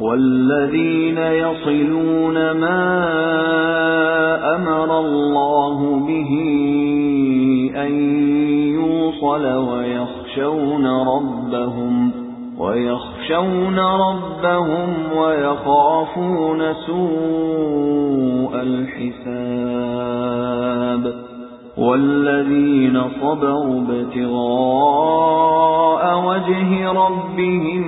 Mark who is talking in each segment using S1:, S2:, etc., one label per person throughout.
S1: وَالَّذِينَ يَصِلُونَ مَا أَمَرَ اللَّهُ بِهِ أَن يُوصَلَ وَيَخْشَوْنَ رَبَّهُمْ وَيَخْشَوْنَ رَبَّهُمْ وَيَخَافُونَ سُوءَ الْحِسَابِ وَالَّذِينَ صَبَرُوا ابْتِغَاءَ وَجْهِ رَبِّهِمْ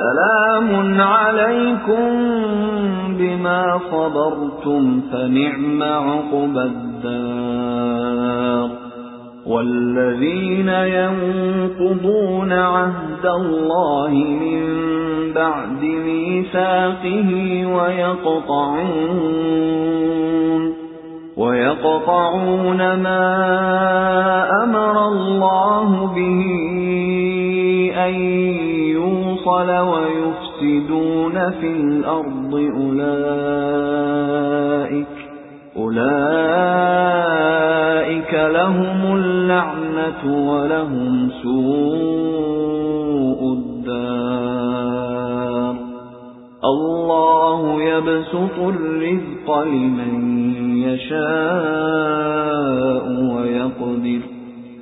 S1: سَلَامٌ عَلَيْكُمْ بِمَا صَبَرْتُمْ فَنِعْمَ عُقْبَى الدَّارِ. وَالَّذِينَ يَنقُضُونَ عَهْدَ اللَّهِ مِنْ بَعْدِ مِيثَاقِهِ وَيَقْطَعُونَ وَيَقْطَعُونَ مَا أَمَرَ اللَّهُ بِهِ أَن يُوصَلَ وَيُفْسِدُونَ فِي الْأَرْضِ أُولَئِكَ أُولَئِكَ لَهُمُ اللَّعْنَةُ وَلَهُمْ سُوءُ الدَّارِ. اللَّهُ يَبْسُطُ الرِّزْقَ لِمَن يَشَاءُ وَيَقْدِرُ.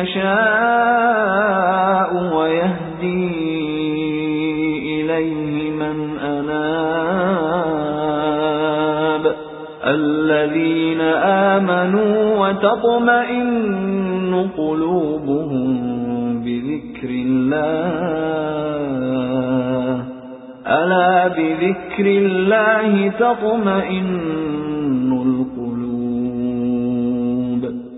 S1: يَشَاءُ وَيَهْدِي إِلَيْهِ مَنْ أَنَابَ. الَّذِينَ آمَنُوا وَتَطْمَئِنُّ قُلُوبُهُم بِذِكْرِ اللَّهِ. أَلَا بِذِكْرِ اللَّهِ تَطْمَئِنُّ